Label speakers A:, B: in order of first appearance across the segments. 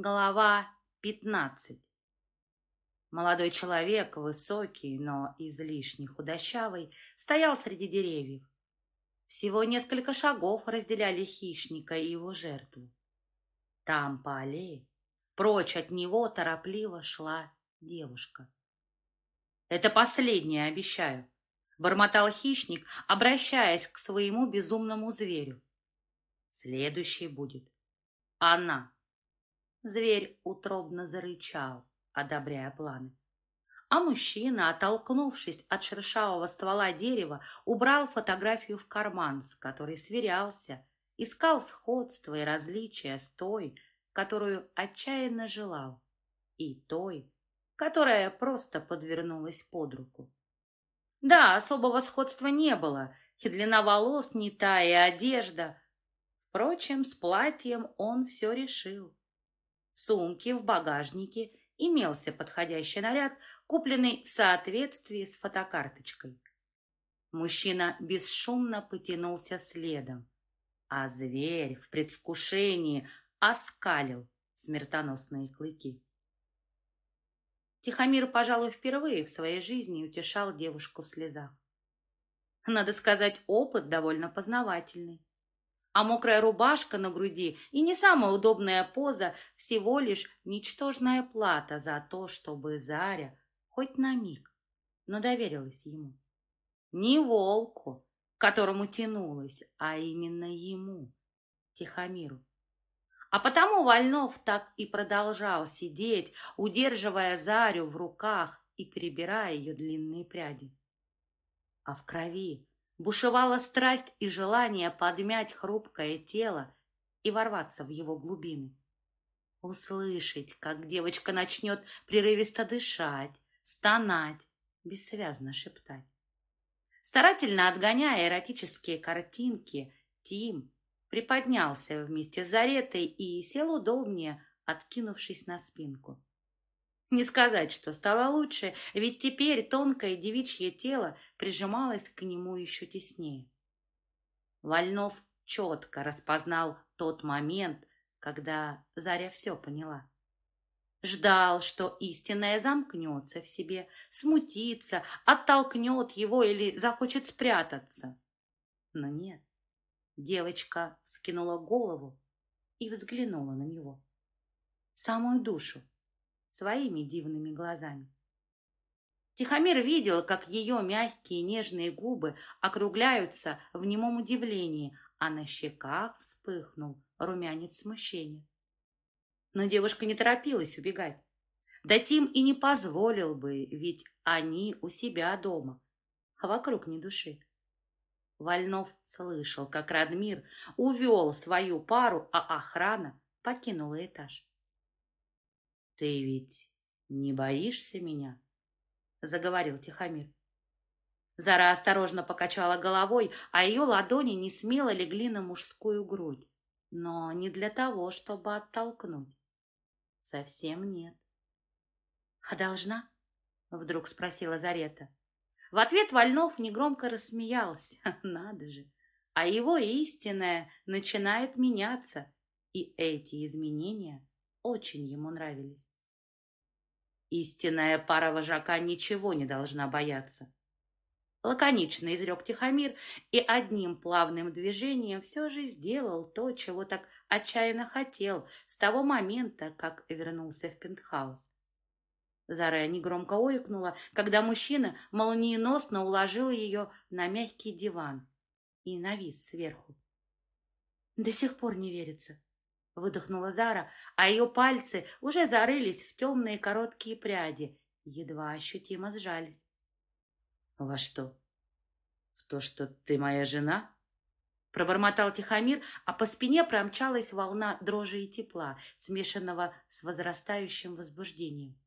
A: Глава пятнадцать. Молодой человек, высокий, но излишне худощавый, стоял среди деревьев. Всего несколько шагов разделяли хищника и его жертву. Там, по аллее, прочь от него торопливо шла девушка. «Это последнее, обещаю», — бормотал хищник, обращаясь к своему безумному зверю. «Следующий будет она». Зверь утробно зарычал, одобряя планы. А мужчина, оттолкнувшись от шершавого ствола дерева, убрал фотографию в карман, с которой сверялся, искал сходство и различия с той, которую отчаянно желал, и той, которая просто подвернулась под руку. Да, особого сходства не было, и длина волос не та, и одежда. Впрочем, с платьем он все решил сумке, в багажнике имелся подходящий наряд, купленный в соответствии с фотокарточкой. Мужчина бесшумно потянулся следом, а зверь в предвкушении оскалил смертоносные клыки. Тихомир, пожалуй, впервые в своей жизни утешал девушку в слезах. Надо сказать, опыт довольно познавательный а мокрая рубашка на груди и не самая удобная поза всего лишь ничтожная плата за то, чтобы Заря хоть на миг, но доверилась ему. Не волку, к которому тянулась, а именно ему, Тихомиру. А потому Вольнов так и продолжал сидеть, удерживая Зарю в руках и перебирая ее длинные пряди. А в крови Бушевала страсть и желание подмять хрупкое тело и ворваться в его глубины. Услышать, как девочка начнет прерывисто дышать, стонать, бессвязно шептать. Старательно отгоняя эротические картинки, Тим приподнялся вместе с Заретой и сел удобнее, откинувшись на спинку. Не сказать, что стало лучше, ведь теперь тонкое девичье тело прижималось к нему еще теснее. Вольнов четко распознал тот момент, когда Заря все поняла. Ждал, что истинное замкнется в себе, смутится, оттолкнет его или захочет спрятаться. Но нет. Девочка вскинула голову и взглянула на него. самую душу своими дивными глазами. Тихомир видел, как ее мягкие нежные губы округляются в немом удивлении, а на щеках вспыхнул румянец смущения. Но девушка не торопилась убегать. Да Тим и не позволил бы, ведь они у себя дома, а вокруг ни души. Вольнов слышал, как Радмир увел свою пару, а охрана покинула этаж. «Ты ведь не боишься меня?» — заговорил Тихомир. Зара осторожно покачала головой, а ее ладони не смело легли на мужскую грудь. Но не для того, чтобы оттолкнуть. Совсем нет. «А должна?» — вдруг спросила Зарета. В ответ Вольнов негромко рассмеялся. Надо же! А его истинное начинает меняться, и эти изменения очень ему нравились. Истинная пара вожака ничего не должна бояться. Лаконично изрек Тихомир и одним плавным движением все же сделал то, чего так отчаянно хотел с того момента, как вернулся в пентхаус. Зара негромко ойкнула, когда мужчина молниеносно уложил ее на мягкий диван и навис сверху. До сих пор не верится, выдохнула Зара, а ее пальцы уже зарылись в темные короткие пряди, едва ощутимо сжались. «Во что? В то, что ты моя жена?» Пробормотал Тихомир, а по спине промчалась волна дрожи и тепла, смешанного с возрастающим возбуждением.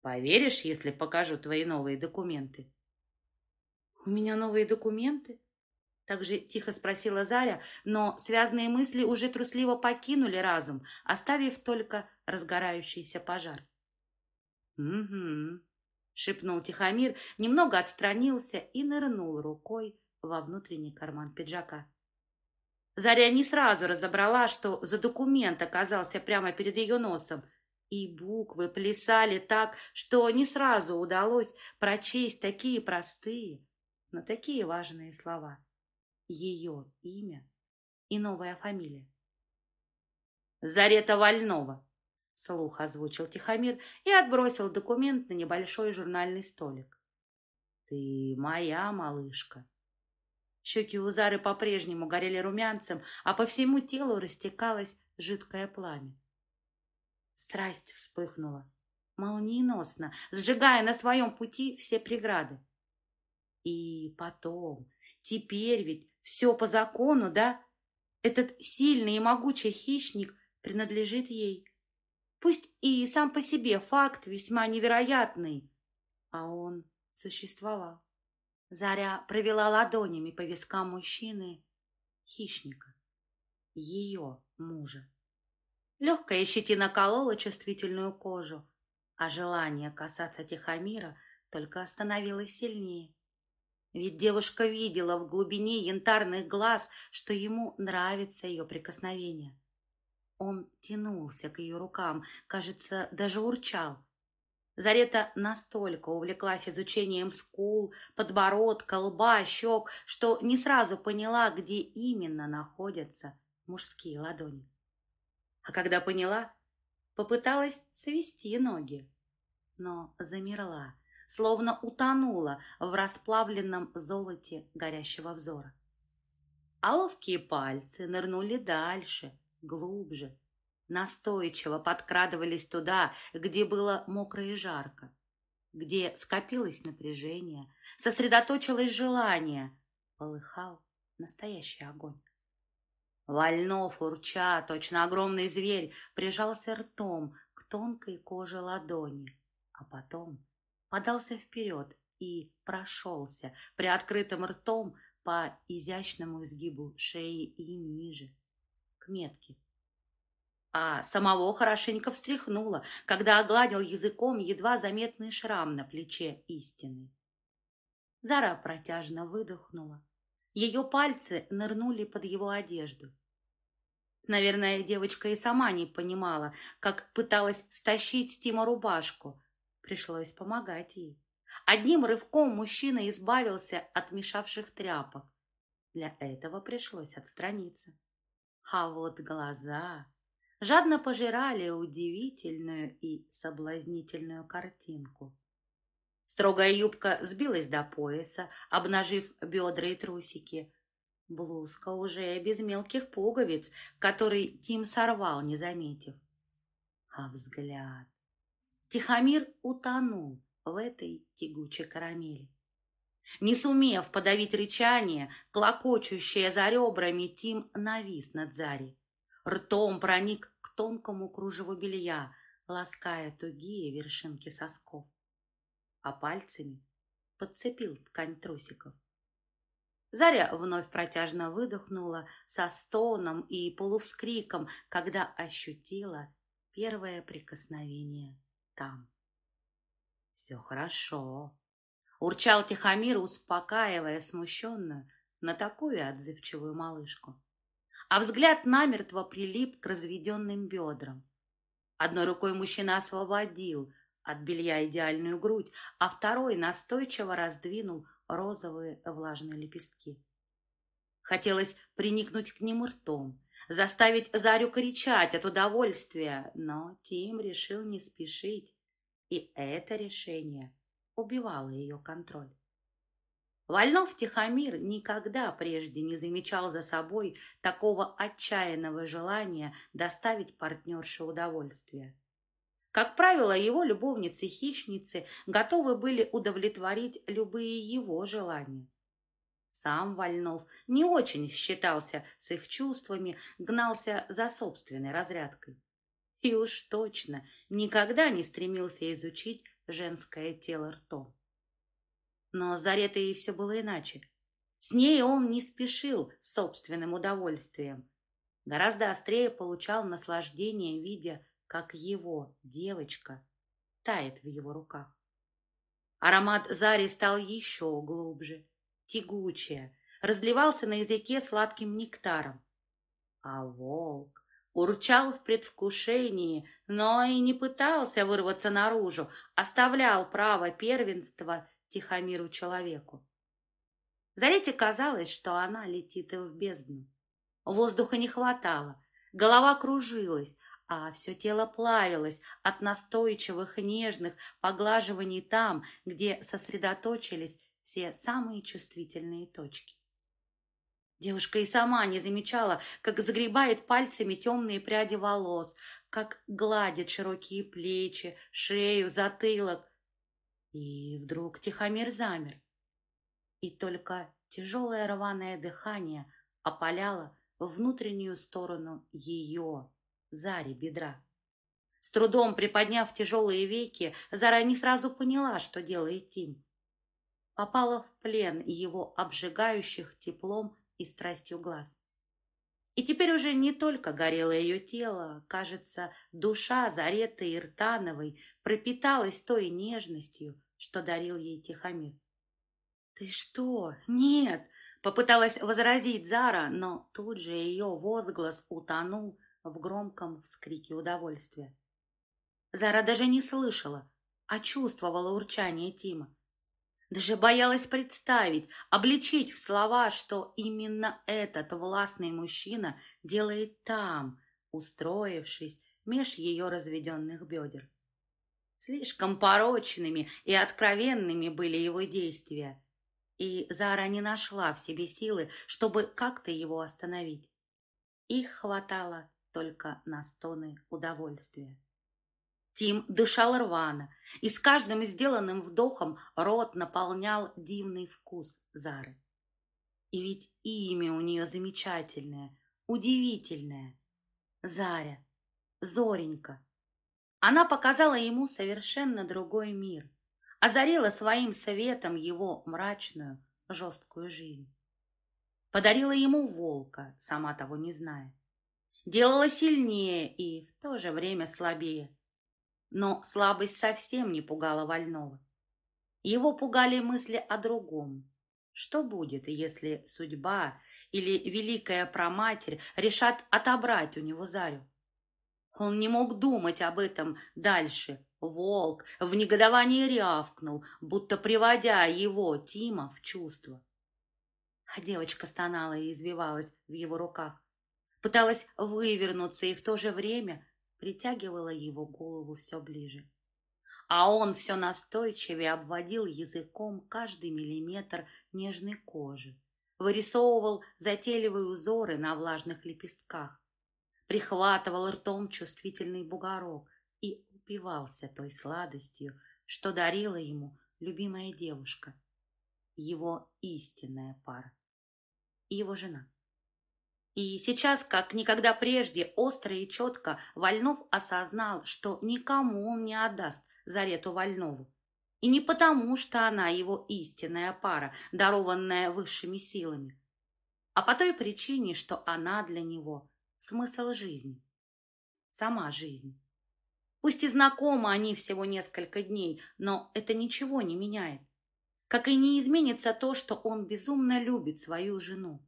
A: «Поверишь, если покажу твои новые документы?» «У меня новые документы?» Также тихо спросила Заря, но связанные мысли уже трусливо покинули разум, оставив только разгорающийся пожар. «Угу», — шепнул Тихомир, немного отстранился и нырнул рукой во внутренний карман пиджака. Заря не сразу разобрала, что за документ оказался прямо перед ее носом, и буквы плясали так, что не сразу удалось прочесть такие простые, но такие важные слова. Ее имя и новая фамилия. «Зарета Вольнова», — слух озвучил Тихомир и отбросил документ на небольшой журнальный столик. «Ты моя малышка». Щеки у Зары по-прежнему горели румянцем, а по всему телу растекалось жидкое пламя. Страсть вспыхнула, молниеносно, сжигая на своем пути все преграды. И потом, теперь ведь все по закону, да? Этот сильный и могучий хищник принадлежит ей. Пусть и сам по себе факт весьма невероятный, а он существовал. Заря провела ладонями по вискам мужчины, хищника, ее мужа. Легкая щетина колола чувствительную кожу, а желание касаться Тихомира только становилось сильнее. Ведь девушка видела в глубине янтарных глаз, что ему нравится ее прикосновение. Он тянулся к ее рукам, кажется, даже урчал. Зарета настолько увлеклась изучением скул, подбородка, лба, щек, что не сразу поняла, где именно находятся мужские ладони. А когда поняла, попыталась свести ноги, но замерла, словно утонула в расплавленном золоте горящего взора. А ловкие пальцы нырнули дальше, глубже, настойчиво подкрадывались туда, где было мокро и жарко, где скопилось напряжение, сосредоточилось желание, полыхал настоящий огонь. Вольнов, урча, точно огромный зверь, прижался ртом к тонкой коже ладони, а потом подался вперед и прошелся приоткрытым ртом по изящному изгибу шеи и ниже, к метке. А самого хорошенько встряхнуло, когда огладил языком едва заметный шрам на плече истины. Зара протяжно выдохнула. Ее пальцы нырнули под его одежду. Наверное, девочка и сама не понимала, как пыталась стащить Тима рубашку. Пришлось помогать ей. Одним рывком мужчина избавился от мешавших тряпок. Для этого пришлось отстраниться. А вот глаза жадно пожирали удивительную и соблазнительную картинку. Строгая юбка сбилась до пояса, обнажив бедра и трусики. Блузка уже без мелких пуговиц, который Тим сорвал, не заметив. А взгляд... Тихомир утонул в этой тягучей карамели. Не сумев подавить рычание, клокочущее за ребрами, Тим навис над Зарей. Ртом проник к тонкому кружеву белья, лаская тугие вершинки сосков. А пальцами подцепил ткань трусиков. Заря вновь протяжно выдохнула со стоном и полувскриком, когда ощутила первое прикосновение там. «Все хорошо», — урчал Тихомир, успокаивая смущенную на такую отзывчивую малышку. А взгляд намертво прилип к разведенным бедрам. Одной рукой мужчина освободил от белья идеальную грудь, а второй настойчиво раздвинул розовые влажные лепестки. Хотелось приникнуть к ним ртом, заставить Зарю кричать от удовольствия, но Тим решил не спешить, и это решение убивало ее контроль. Вольнов Тихомир никогда прежде не замечал за собой такого отчаянного желания доставить партнерше удовольствие. Как правило, его любовницы-хищницы готовы были удовлетворить любые его желания. Сам Вольнов не очень считался с их чувствами, гнался за собственной разрядкой. И уж точно никогда не стремился изучить женское тело ртом. Но с Заретой все было иначе. С ней он не спешил собственным удовольствием. Гораздо острее получал наслаждение, видя как его девочка тает в его руках. Аромат Зари стал еще глубже, тягучее, разливался на языке сладким нектаром. А волк урчал в предвкушении, но и не пытался вырваться наружу, оставлял право первенства Тихомиру человеку. Зарете казалось, что она летит в бездну. Воздуха не хватало, голова кружилась, а все тело плавилось от настойчивых нежных поглаживаний там, где сосредоточились все самые чувствительные точки. Девушка и сама не замечала, как загребает пальцами темные пряди волос, как гладит широкие плечи, шею, затылок. И вдруг Тихомир замер. И только тяжелое рваное дыхание опаляло внутреннюю сторону ее, Зари, бедра. С трудом приподняв тяжелые веки, Зара не сразу поняла, что делает Тим. Попала в плен его обжигающих теплом и страстью глаз. И теперь уже не только горело ее тело, кажется, душа Зареты Иртановой пропиталась той нежностью, что дарил ей Тихомир. «Ты что? Нет!» — попыталась возразить Зара, но тут же ее возглас утонул в громком вскрике удовольствия. Зара даже не слышала, а чувствовала урчание Тима. Даже боялась представить, обличить в слова, что именно этот властный мужчина делает там, устроившись меж ее разведенных бедер. Слишком порочными и откровенными были его действия, и Зара не нашла в себе силы, чтобы как-то его остановить. Их хватало только на стоны удовольствия. Тим дышал рвано, и с каждым сделанным вдохом рот наполнял дивный вкус Зары. И ведь имя у нее замечательное, удивительное. Заря, Зоренька. Она показала ему совершенно другой мир, озарила своим светом его мрачную, жесткую жизнь. Подарила ему волка, сама того не зная. Делала сильнее и в то же время слабее но слабость совсем не пугала Вольного. Его пугали мысли о другом. Что будет, если судьба или Великая Проматерь решат отобрать у него Зарю? Он не мог думать об этом дальше. Волк в негодовании рявкнул, будто приводя его, Тима, в чувство. А девочка стонала и извивалась в его руках. Пыталась вывернуться и в то же время притягивала его голову все ближе. А он все настойчивее обводил языком каждый миллиметр нежной кожи, вырисовывал затейливые узоры на влажных лепестках, прихватывал ртом чувствительный бугорок и упивался той сладостью, что дарила ему любимая девушка, его истинная пара, его жена. И сейчас, как никогда прежде, остро и четко Вольнов осознал, что никому он не отдаст Зарету Вольнову. И не потому, что она его истинная пара, дарованная высшими силами, а по той причине, что она для него смысл жизни, сама жизнь. Пусть и знакомы они всего несколько дней, но это ничего не меняет. Как и не изменится то, что он безумно любит свою жену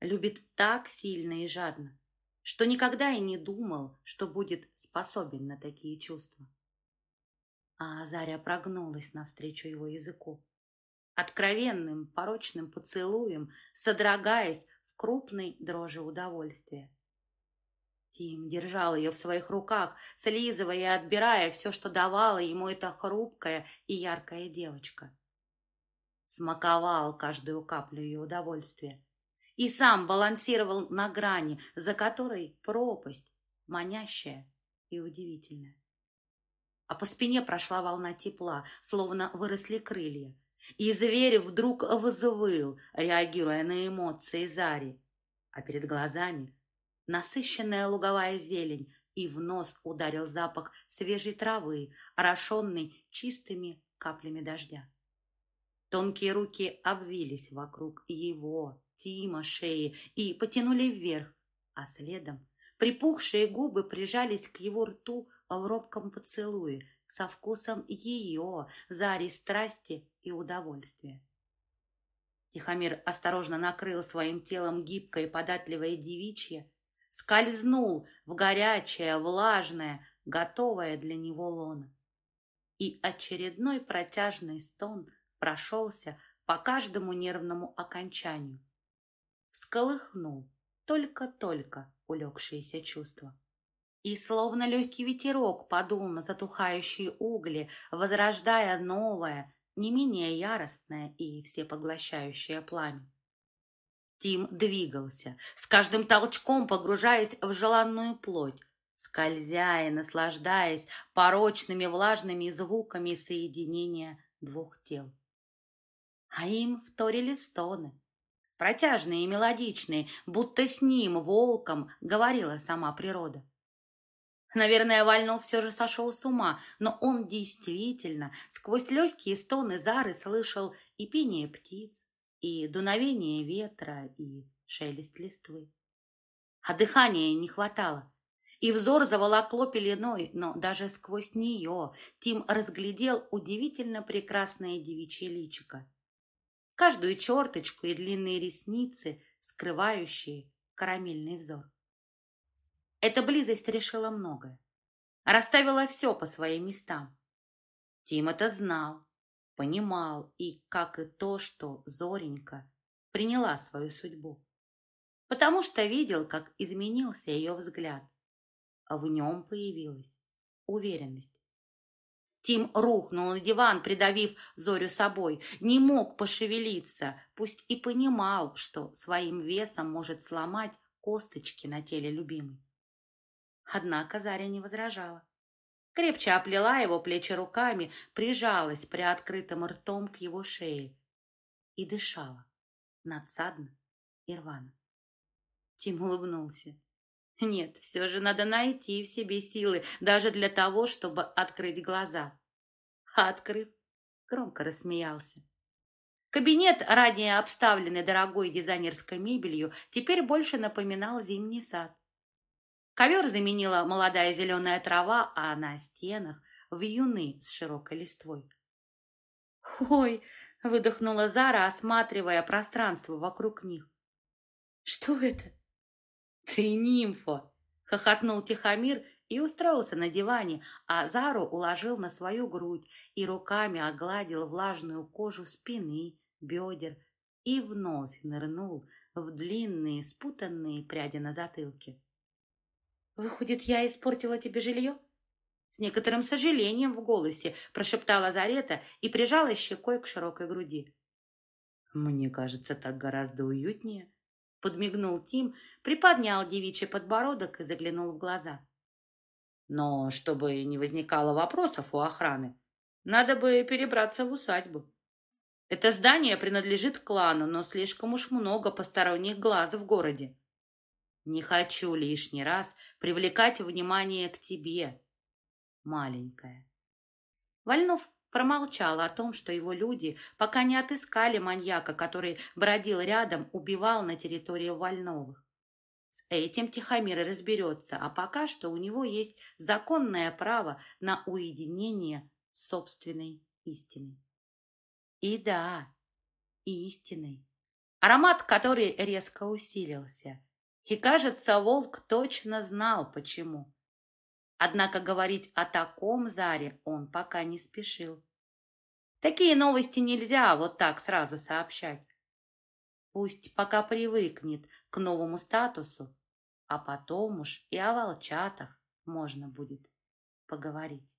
A: любит так сильно и жадно, что никогда и не думал, что будет способен на такие чувства. А Заря прогнулась навстречу его языку, откровенным, порочным поцелуем, содрогаясь в крупной дрожи удовольствия. Тим держал ее в своих руках, слизывая и отбирая все, что давала ему эта хрупкая и яркая девочка. Смаковал каждую каплю ее удовольствия, и сам балансировал на грани, за которой пропасть, манящая и удивительная. А по спине прошла волна тепла, словно выросли крылья. И зверь вдруг взвыл, реагируя на эмоции Зари. А перед глазами насыщенная луговая зелень, и в нос ударил запах свежей травы, орошенный чистыми каплями дождя. Тонкие руки обвились вокруг его, Тима шеи и потянули вверх, а следом припухшие губы прижались к его рту в робком поцелуе со вкусом ее, Зари страсти и удовольствия. Тихомир осторожно накрыл своим телом гибкое и податливое девичье, скользнул в горячее, влажное, готовое для него лоно. И очередной протяжный стон прошелся по каждому нервному окончанию. Всколыхнул только-только улегшиеся чувства. И словно легкий ветерок подул на затухающие угли, возрождая новое, не менее яростное и всепоглощающее пламя. Тим двигался, с каждым толчком погружаясь в желанную плоть, скользя и наслаждаясь порочными влажными звуками соединения двух тел. А им вторили стоны, протяжные и мелодичные, будто с ним, волком, говорила сама природа. Наверное, Вальнов все же сошел с ума, но он действительно сквозь легкие стоны Зары слышал и пение птиц, и дуновение ветра, и шелест листвы. А дыхания не хватало. И взор заволокло пеленой, но даже сквозь нее Тим разглядел удивительно прекрасное девичье личико. Каждую черточку и длинные ресницы, скрывающие карамельный взор. Эта близость решила многое. Расставила все по своим местам. Тим это знал, понимал и, как и то, что Зоренька приняла свою судьбу. Потому что видел, как изменился ее взгляд. А в нем появилась уверенность. Тим рухнул на диван, придавив Зорю собой. Не мог пошевелиться, пусть и понимал, что своим весом может сломать косточки на теле любимой. Однако Заря не возражала. Крепче оплела его плечи руками, прижалась приоткрытым ртом к его шее и дышала надсадно и рвано. Тим улыбнулся. Нет, все же надо найти в себе силы даже для того, чтобы открыть глаза. А открыв, громко рассмеялся. Кабинет, ранее обставленный дорогой дизайнерской мебелью, теперь больше напоминал зимний сад. Ковер заменила молодая зеленая трава, а на стенах вьюны с широкой листвой. «Ой!» — выдохнула Зара, осматривая пространство вокруг них. «Что это?» «Ты нимфа!» — хохотнул Тихомир и устроился на диване, а Зару уложил на свою грудь и руками огладил влажную кожу спины, бедер и вновь нырнул в длинные спутанные пряди на затылке. «Выходит, я испортила тебе жилье?» С некоторым сожалением в голосе прошептала Зарета и прижала щекой к широкой груди. «Мне кажется, так гораздо уютнее», — подмигнул Тим, приподнял девичий подбородок и заглянул в глаза. «Но чтобы не возникало вопросов у охраны, надо бы перебраться в усадьбу. Это здание принадлежит клану, но слишком уж много посторонних глаз в городе. Не хочу лишний раз привлекать внимание к тебе, маленькая. Вольнов промолчал о том, что его люди пока не отыскали маньяка, который бродил рядом, убивал на территории Вольновых. С этим Тихомир разберется, а пока что у него есть законное право на уединение собственной истиной. И да, истиной. Аромат, который резко усилился – и, кажется, волк точно знал, почему. Однако говорить о таком Заре он пока не спешил. Такие новости нельзя вот так сразу сообщать. Пусть пока привыкнет к новому статусу, а потом уж и о волчатах можно будет поговорить.